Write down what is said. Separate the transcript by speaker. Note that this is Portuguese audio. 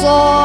Speaker 1: sol.